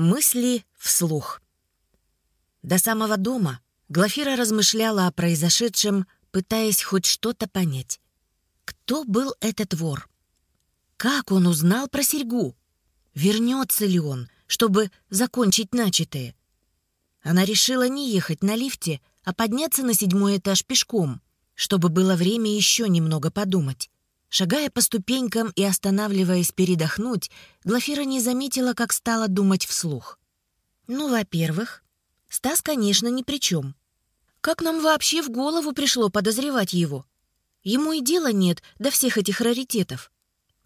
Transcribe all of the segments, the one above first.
Мысли вслух. До самого дома Глафира размышляла о произошедшем, пытаясь хоть что-то понять. Кто был этот вор? Как он узнал про серьгу? Вернется ли он, чтобы закончить начатое? Она решила не ехать на лифте, а подняться на седьмой этаж пешком, чтобы было время еще немного подумать. Шагая по ступенькам и останавливаясь передохнуть, Глафира не заметила, как стала думать вслух. «Ну, во-первых, Стас, конечно, ни при чем. Как нам вообще в голову пришло подозревать его? Ему и дела нет до всех этих раритетов.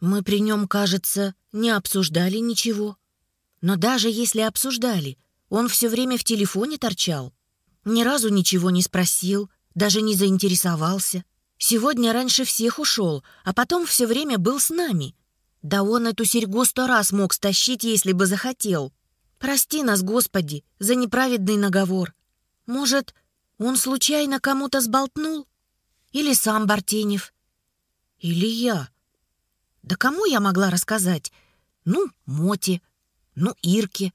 Мы при нем, кажется, не обсуждали ничего. Но даже если обсуждали, он все время в телефоне торчал. Ни разу ничего не спросил, даже не заинтересовался. Сегодня раньше всех ушел, а потом все время был с нами. Да он эту серьгу сто раз мог стащить, если бы захотел. Прости нас, Господи, за неправедный наговор. Может, он случайно кому-то сболтнул? Или сам Бартенев? Или я? Да кому я могла рассказать? Ну, Моте, ну, Ирке.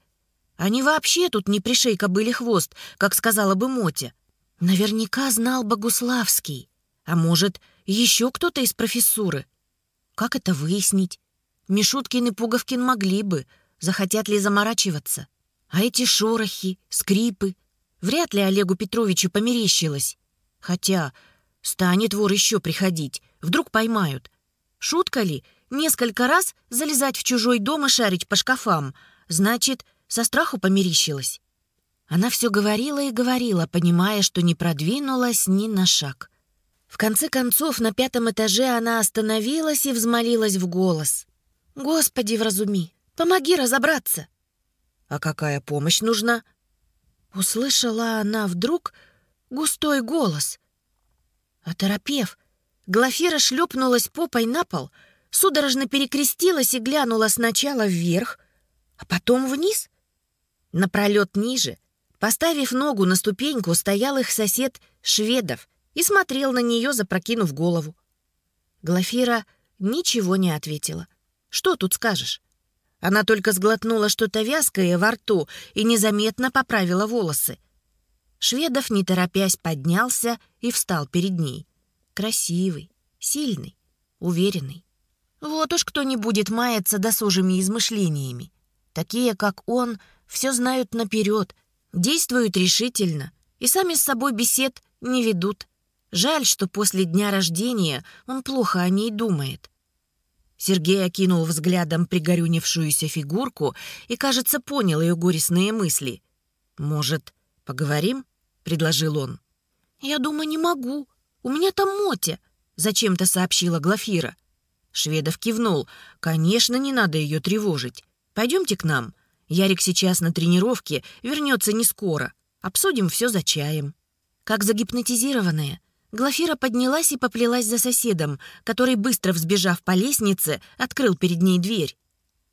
Они вообще тут не пришейка были хвост, как сказала бы Мотя. Наверняка знал Богуславский. А может, еще кто-то из профессуры? Как это выяснить? Мишуткин и Пуговкин могли бы, захотят ли заморачиваться. А эти шорохи, скрипы, вряд ли Олегу Петровичу померещилось. Хотя станет вор еще приходить, вдруг поймают. Шутка ли несколько раз залезать в чужой дом и шарить по шкафам? Значит, со страху померещилась. Она все говорила и говорила, понимая, что не продвинулась ни на шаг. В конце концов, на пятом этаже она остановилась и взмолилась в голос. «Господи, вразуми! Помоги разобраться!» «А какая помощь нужна?» Услышала она вдруг густой голос. Оторопев, Глафира шлепнулась попой на пол, судорожно перекрестилась и глянула сначала вверх, а потом вниз. Напролет ниже, поставив ногу на ступеньку, стоял их сосед Шведов — и смотрел на нее, запрокинув голову. Глафира ничего не ответила. «Что тут скажешь?» Она только сглотнула что-то вязкое во рту и незаметно поправила волосы. Шведов, не торопясь, поднялся и встал перед ней. Красивый, сильный, уверенный. Вот уж кто не будет маяться досужими измышлениями. Такие, как он, все знают наперед, действуют решительно и сами с собой бесед не ведут. Жаль, что после дня рождения он плохо о ней думает. Сергей окинул взглядом пригорюнившуюся фигурку и, кажется, понял ее горестные мысли. «Может, поговорим?» — предложил он. «Я думаю, не могу. У меня там Мотя», — зачем-то сообщила Глафира. Шведов кивнул. «Конечно, не надо ее тревожить. Пойдемте к нам. Ярик сейчас на тренировке, вернется не скоро. Обсудим все за чаем». Как загипнотизированная, Глафира поднялась и поплелась за соседом, который, быстро взбежав по лестнице, открыл перед ней дверь.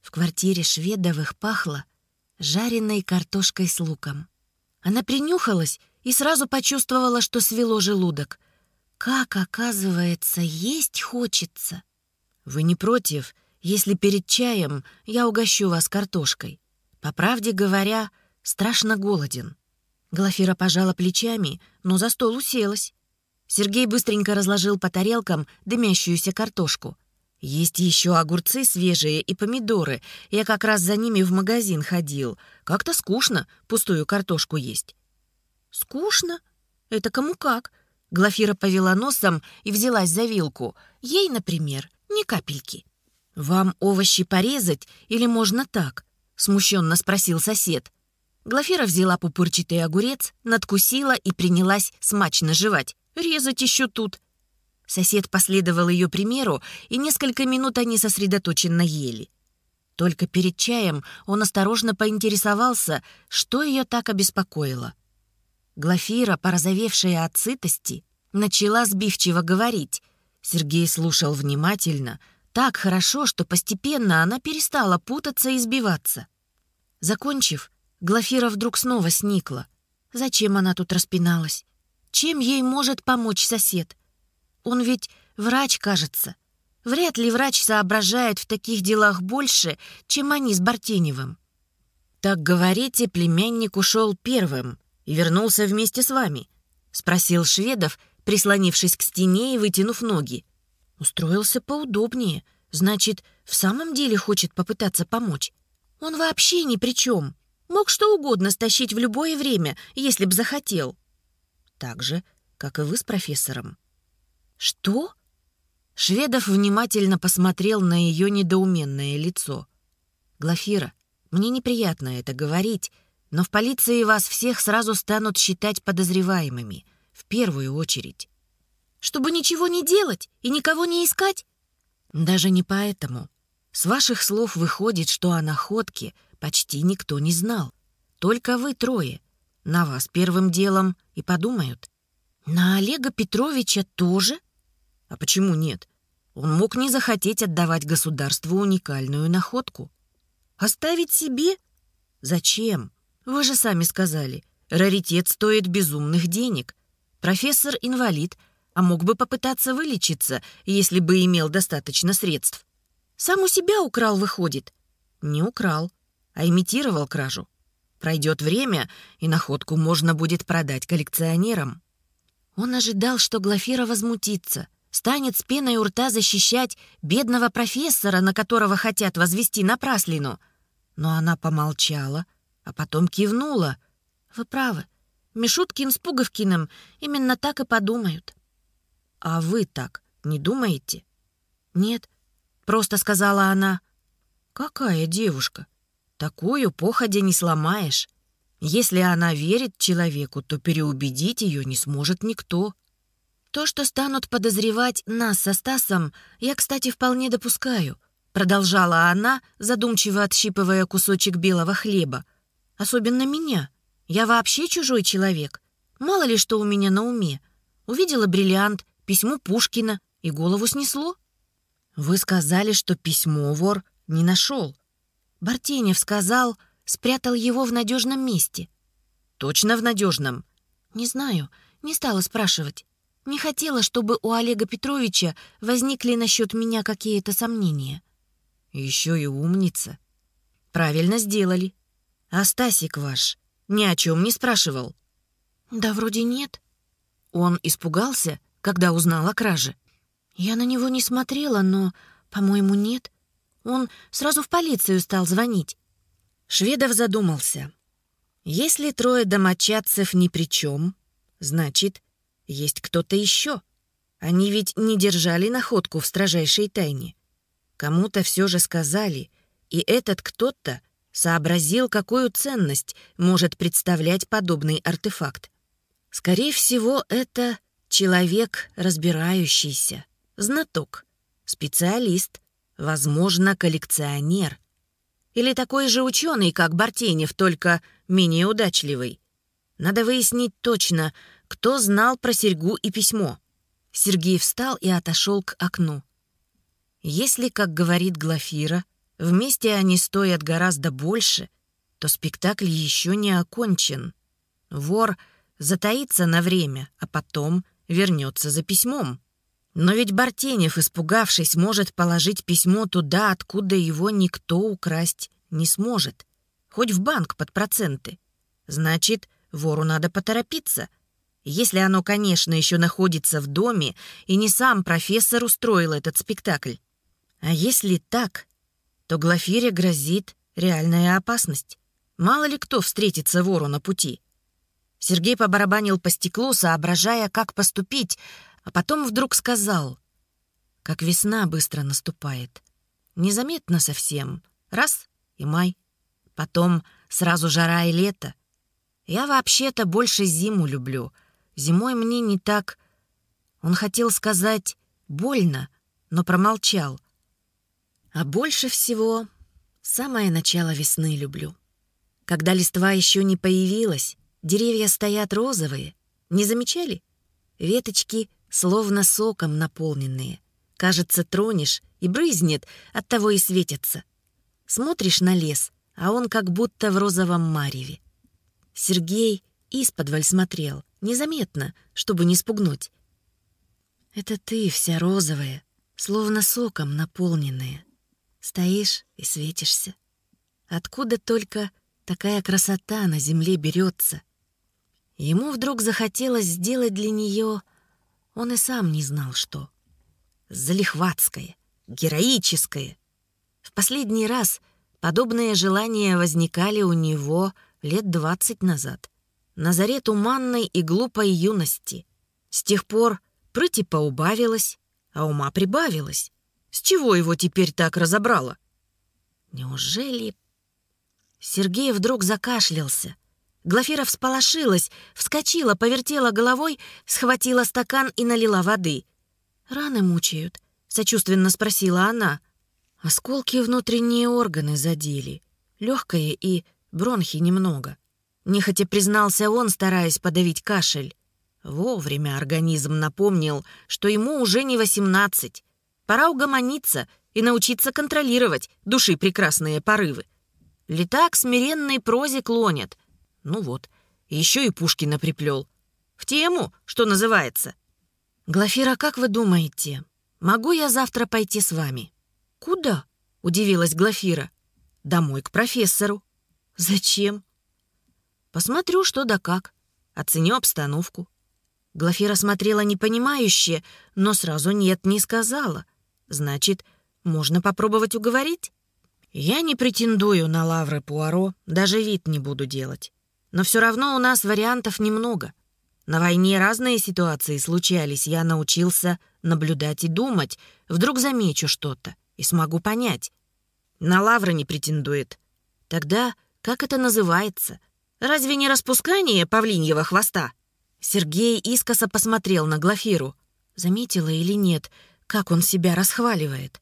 В квартире Шведовых пахло жареной картошкой с луком. Она принюхалась и сразу почувствовала, что свело желудок. Как, оказывается, есть хочется. «Вы не против, если перед чаем я угощу вас картошкой? По правде говоря, страшно голоден». Глафира пожала плечами, но за стол уселась. Сергей быстренько разложил по тарелкам дымящуюся картошку. Есть еще огурцы свежие и помидоры. Я как раз за ними в магазин ходил. Как-то скучно пустую картошку есть. Скучно? Это кому как? Глафира повела носом и взялась за вилку. Ей, например, ни капельки. «Вам овощи порезать или можно так?» — смущенно спросил сосед. Глафира взяла пупырчатый огурец, надкусила и принялась смачно жевать. Резать еще тут. Сосед последовал ее примеру, и несколько минут они сосредоточенно ели. Только перед чаем он осторожно поинтересовался, что ее так обеспокоило. Глафира, порозовевшая от сытости, начала сбивчиво говорить. Сергей слушал внимательно, так хорошо, что постепенно она перестала путаться и сбиваться. Закончив, Глафира вдруг снова сникла. Зачем она тут распиналась? Чем ей может помочь сосед? Он ведь врач, кажется. Вряд ли врач соображает в таких делах больше, чем они с Бартеневым. «Так говорите, племянник ушел первым и вернулся вместе с вами?» — спросил Шведов, прислонившись к стене и вытянув ноги. Устроился поудобнее. Значит, в самом деле хочет попытаться помочь. Он вообще ни при чем. Мог что угодно стащить в любое время, если б захотел. Так же, как и вы с профессором. Что? Шведов внимательно посмотрел на ее недоуменное лицо. Глафира, мне неприятно это говорить, но в полиции вас всех сразу станут считать подозреваемыми, в первую очередь. Чтобы ничего не делать и никого не искать? Даже не поэтому. С ваших слов выходит, что о находке почти никто не знал. Только вы трое. На вас первым делом и подумают. На Олега Петровича тоже? А почему нет? Он мог не захотеть отдавать государству уникальную находку. Оставить себе? Зачем? Вы же сами сказали, раритет стоит безумных денег. Профессор инвалид, а мог бы попытаться вылечиться, если бы имел достаточно средств. Сам у себя украл, выходит. Не украл, а имитировал кражу. Пройдет время, и находку можно будет продать коллекционерам. Он ожидал, что Глафира возмутится, станет с пеной у рта защищать бедного профессора, на которого хотят возвести напраслину. Но она помолчала, а потом кивнула. «Вы правы. Мишуткин с Пуговкиным именно так и подумают». «А вы так не думаете?» «Нет», — просто сказала она. «Какая девушка? Такую походя не сломаешь. Если она верит человеку, то переубедить ее не сможет никто. То, что станут подозревать нас со Стасом, я, кстати, вполне допускаю, продолжала она, задумчиво отщипывая кусочек белого хлеба. Особенно меня. Я вообще чужой человек. Мало ли что у меня на уме. Увидела бриллиант, письмо Пушкина, и голову снесло. Вы сказали, что письмо вор не нашел. Бартенев сказал, спрятал его в надежном месте. Точно в надежном? Не знаю, не стала спрашивать. Не хотела, чтобы у Олега Петровича возникли насчет меня какие-то сомнения. Еще и умница. Правильно сделали. А Стасик ваш ни о чем не спрашивал? Да вроде нет. Он испугался, когда узнал о краже. Я на него не смотрела, но, по-моему, нет. Он сразу в полицию стал звонить. Шведов задумался. Если трое домочадцев ни при чем, значит, есть кто-то еще. Они ведь не держали находку в строжайшей тайне. Кому-то все же сказали, и этот кто-то сообразил, какую ценность может представлять подобный артефакт. Скорее всего, это человек, разбирающийся, знаток, специалист, Возможно, коллекционер. Или такой же ученый, как Бартенев, только менее удачливый. Надо выяснить точно, кто знал про серьгу и письмо. Сергей встал и отошел к окну. Если, как говорит Глафира, вместе они стоят гораздо больше, то спектакль еще не окончен. Вор затаится на время, а потом вернется за письмом. Но ведь Бартенев, испугавшись, может положить письмо туда, откуда его никто украсть не сможет. Хоть в банк под проценты. Значит, вору надо поторопиться. Если оно, конечно, еще находится в доме, и не сам профессор устроил этот спектакль. А если так, то Глафире грозит реальная опасность. Мало ли кто встретится вору на пути. Сергей побарабанил по стеклу, соображая, как поступить, а потом вдруг сказал, как весна быстро наступает. Незаметно совсем. Раз — и май. Потом сразу жара и лето. Я вообще-то больше зиму люблю. Зимой мне не так... Он хотел сказать «больно», но промолчал. А больше всего самое начало весны люблю. Когда листва еще не появилась, деревья стоят розовые. Не замечали? Веточки словно соком наполненные. Кажется, тронешь и брызнет, оттого и светятся. Смотришь на лес, а он как будто в розовом мареве. Сергей исподволь смотрел, незаметно, чтобы не спугнуть. Это ты вся розовая, словно соком наполненная. Стоишь и светишься. Откуда только такая красота на земле берется. Ему вдруг захотелось сделать для нее, он и сам не знал что. Залихватское, героическое. В последний раз подобные желания возникали у него лет двадцать назад, на заре туманной и глупой юности. С тех пор прыти поубавилась, а ума прибавилось. С чего его теперь так разобрало? Неужели... Сергей вдруг закашлялся. Глафира всполошилась, вскочила, повертела головой, схватила стакан и налила воды. «Раны мучают», — сочувственно спросила она. Осколки внутренние органы задели. Легкое и бронхи немного. Нехотя признался он, стараясь подавить кашель. Вовремя организм напомнил, что ему уже не восемнадцать. Пора угомониться и научиться контролировать души прекрасные порывы. Летак смиренной прозе клонят. Ну вот, еще и Пушкина приплел. В тему, что называется. «Глафира, как вы думаете, могу я завтра пойти с вами?» «Куда?» — удивилась Глафира. «Домой к профессору». «Зачем?» «Посмотрю, что да как. Оценю обстановку». Глафира смотрела непонимающе, но сразу «нет» не сказала. Значит, можно попробовать уговорить? Я не претендую на лавры Пуаро, даже вид не буду делать. Но все равно у нас вариантов немного. На войне разные ситуации случались, я научился наблюдать и думать. Вдруг замечу что-то и смогу понять. На лавры не претендует. Тогда как это называется? Разве не распускание павлиньего хвоста? Сергей искоса посмотрел на Глафиру. Заметила или нет, как он себя расхваливает.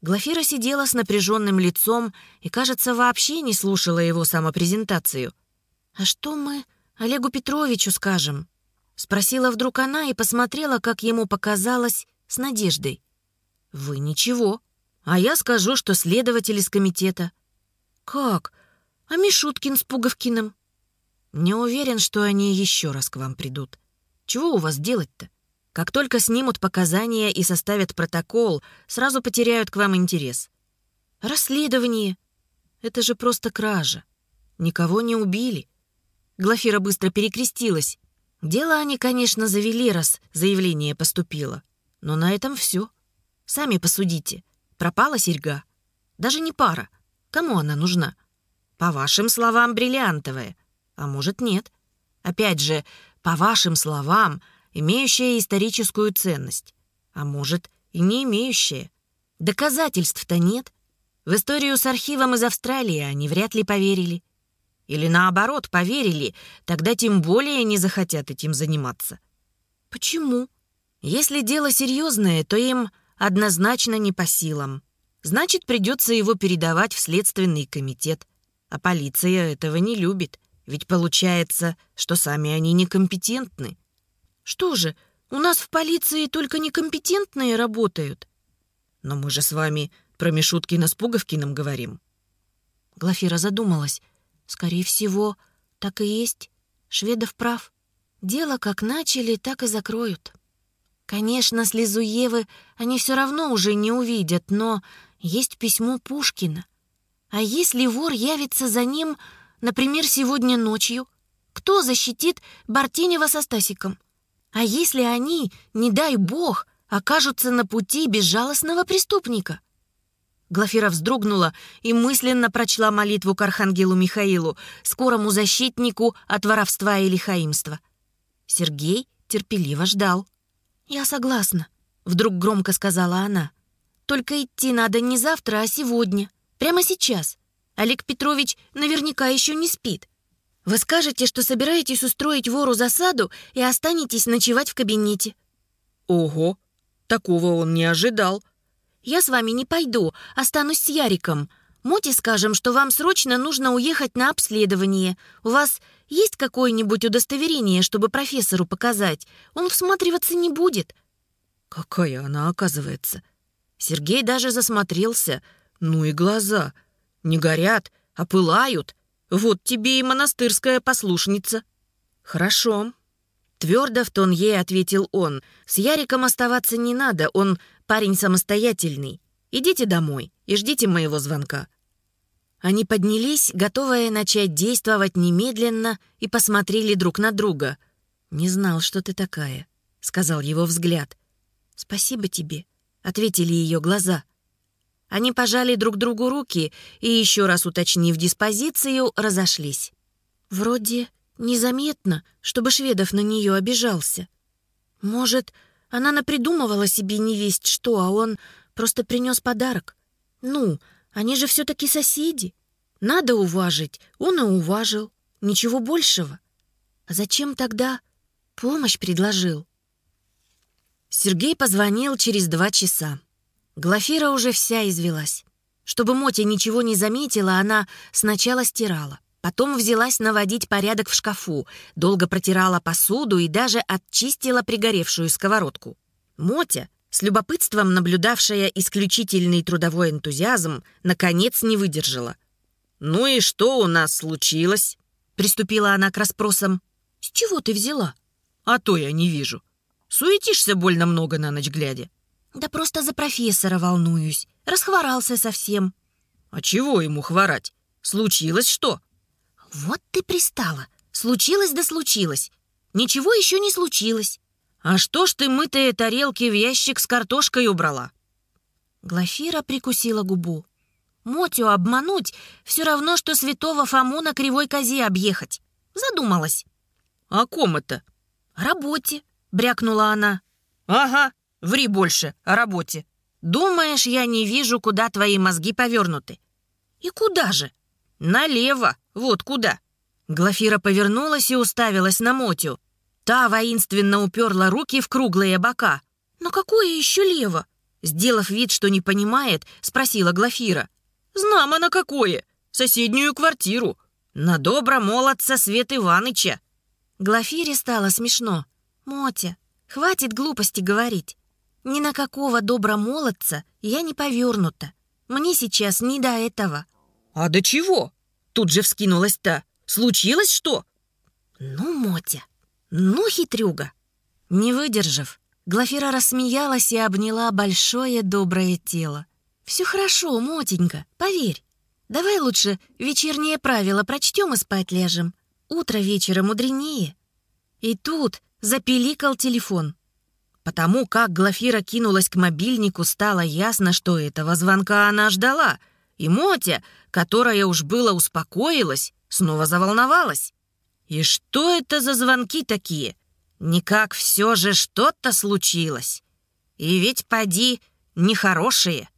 Глафира сидела с напряженным лицом и, кажется, вообще не слушала его самопрезентацию. «А что мы Олегу Петровичу скажем?» Спросила вдруг она и посмотрела, как ему показалось, с надеждой. «Вы ничего. А я скажу, что следователь из комитета». «Как? А Мишуткин с Пуговкиным?» Не уверен, что они еще раз к вам придут. Чего у вас делать-то? Как только снимут показания и составят протокол, сразу потеряют к вам интерес. Расследование. Это же просто кража. Никого не убили. Глафира быстро перекрестилась. Дело они, конечно, завели, раз заявление поступило. Но на этом все. Сами посудите. Пропала серьга. Даже не пара. Кому она нужна? По вашим словам, бриллиантовая — а может, нет. Опять же, по вашим словам, имеющая историческую ценность. А может, и не имеющая. Доказательств-то нет. В историю с архивом из Австралии они вряд ли поверили. Или наоборот, поверили, тогда тем более не захотят этим заниматься. Почему? Если дело серьезное, то им однозначно не по силам. Значит, придется его передавать в Следственный комитет. А полиция этого не любит. Ведь получается, что сами они некомпетентны. Что же, у нас в полиции только некомпетентные работают. Но мы же с вами про Мишуткина с Пуговкиным говорим. Глафира задумалась. Скорее всего, так и есть. Шведов прав. Дело как начали, так и закроют. Конечно, слезу Евы они все равно уже не увидят, но есть письмо Пушкина. А если вор явится за ним Например, сегодня ночью. Кто защитит Бартенева со Стасиком? А если они, не дай бог, окажутся на пути безжалостного преступника? Глафира вздрогнула и мысленно прочла молитву к архангелу Михаилу, скорому защитнику от воровства и лихаимства. Сергей терпеливо ждал. «Я согласна», — вдруг громко сказала она. «Только идти надо не завтра, а сегодня. Прямо сейчас. Олег Петрович наверняка еще не спит. Вы скажете, что собираетесь устроить вору засаду и останетесь ночевать в кабинете». «Ого, такого он не ожидал». «Я с вами не пойду, останусь с Яриком. Моте скажем, что вам срочно нужно уехать на обследование. У вас есть какое-нибудь удостоверение, чтобы профессору показать? Он всматриваться не будет». «Какая она, оказывается?» Сергей даже засмотрелся. «Ну и глаза!» Не горят, а пылают. Вот тебе и монастырская послушница». «Хорошо». Твердо в тон ей ответил он. «С Яриком оставаться не надо, он парень самостоятельный. Идите домой и ждите моего звонка». Они поднялись, готовые начать действовать немедленно, и посмотрели друг на друга. «Не знал, что ты такая», — сказал его взгляд. «Спасибо тебе», — ответили ее глаза. Они пожали друг другу руки и, еще раз уточнив диспозицию, разошлись. Вроде незаметно, чтобы Шведов на нее обижался. Может, она напридумывала себе невесть что, а он просто принес подарок. Ну, они же все-таки соседи. Надо уважить, он и уважил. Ничего большего. А зачем тогда помощь предложил? Сергей позвонил через два часа. Глафира уже вся извелась. Чтобы Мотя ничего не заметила, она сначала стирала. Потом взялась наводить порядок в шкафу, долго протирала посуду и даже отчистила пригоревшую сковородку. Мотя, с любопытством наблюдавшая исключительный трудовой энтузиазм, наконец не выдержала. «Ну и что у нас случилось?» Приступила она к расспросам. «С чего ты взяла?» «А то я не вижу. Суетишься больно много на ночь глядя». «Да просто за профессора волнуюсь. Расхворался совсем». «А чего ему хворать? Случилось что?» «Вот ты пристала. Случилось да случилось. Ничего еще не случилось». «А что ж ты мытые тарелки в ящик с картошкой убрала?» Глафира прикусила губу. Мотю обмануть все равно, что святого Фому на кривой козе объехать. Задумалась. «О ком это?» «О работе», — брякнула она. «Ага, ври больше о работе. Думаешь, я не вижу, куда твои мозги повернуты?» «И куда же?» «Налево, вот куда». Глафира повернулась и уставилась на Мотю. Та воинственно уперла руки в круглые бока. «Но какое еще лево?» Сделав вид, что не понимает, спросила Глафира. «Знамо на какое! Соседнюю квартиру! На добро молодца Свет Иваныча!» Глафире стало смешно. «Мотя, хватит глупости говорить. Ни на какого добра молодца я не повернута. Мне сейчас не до этого». «А до чего?» Тут же вскинулась та. «Случилось что?» «Ну, Мотя, ну, хитрюга!» Не выдержав, Глафира рассмеялась и обняла большое доброе тело. «Все хорошо, Мотенька, поверь. Давай лучше вечернее правило прочтем и спать ляжем. Утро вечера мудренее». И тут запеликал телефон. Потому как Глафира кинулась к мобильнику, стало ясно, что этого звонка она ждала. И Мотя, которая уж было успокоилась, снова заволновалась. И что это за звонки такие? Никак все же что-то случилось. И ведь поди нехорошие.